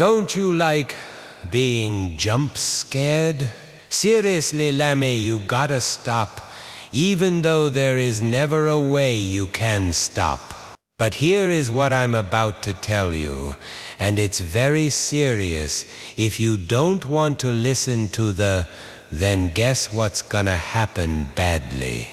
Don't you like being jump scared? Seriously, Lemmy, you gotta stop. Even though there is never a way you can stop. But here is what I'm about to tell you, and it's very serious. If you don't want to listen to the, then guess what's gonna happen badly.